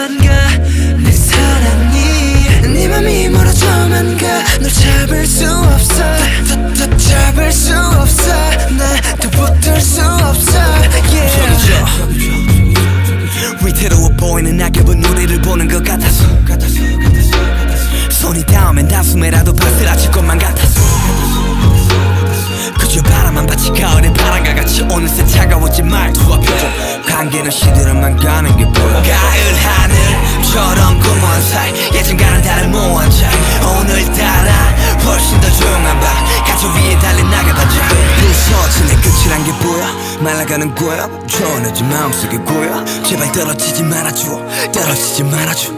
저만가? 내 사랑이 네 맘이 멀어져만 가널 잡을 수 없어. 더, 더 잡을 수 없어. 나또 붙들 수 없어. Yeah. 위태로워 보이는 아껴본 우리를 보는 것 같아서. 손이 닿으면 단숨에라도 바스라칠 것만 같아서. 그저 바람만 받치 가을의 바람과 같이 어느새 차가워진 말투와 표정. 관계는 시들어만 가는 게 보여. 가을 하늘처럼 구멍 사이 예전과는 다른 모한 차이. 오늘따라 훨씬 더 조용한 밤 가초 위에 달린 나가다자 부서지는 끝이란 게 보여. 말라가는 거야 초원해진 마음속에 고여 제발 떨어지지 말아줘. 떨어지지 말아줘.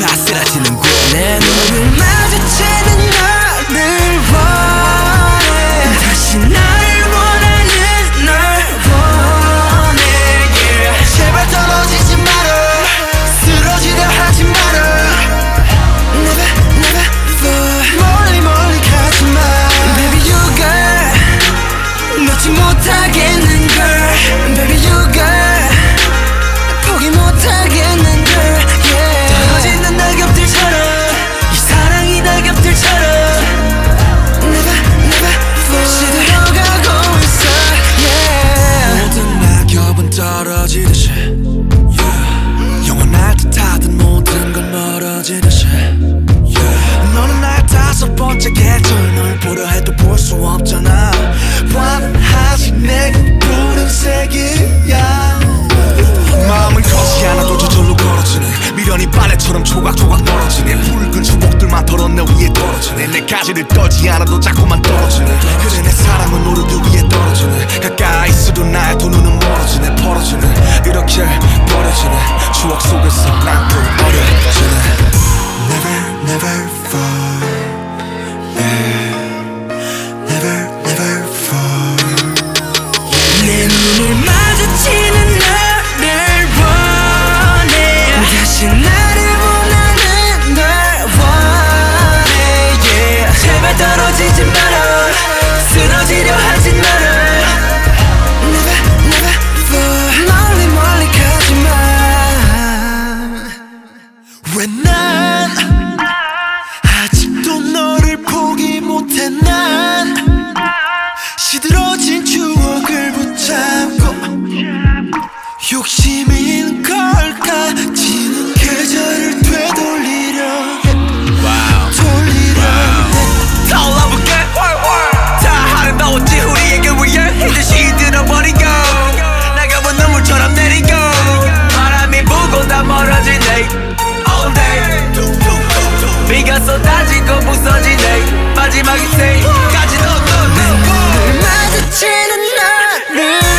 바스라지는 거야 내 눈을 마주치는 번째 계절 널 보려 해도 볼 수 없잖아. 환하지 내게 푸른색이야. 마음은 커지 않아도 저절로 걸어지네. 미련이 바래처럼 조각조각 떨어지네. 붉은 추억들만 털어 내 위에 떨어지네. 내 가지를 떨지 않아도 자꾸만 떨어지네. 그래 내 사랑은 오르기 위해 떨어지네. 가까이 When 마지막이 say 까지 너너너 늘 마주치는 나를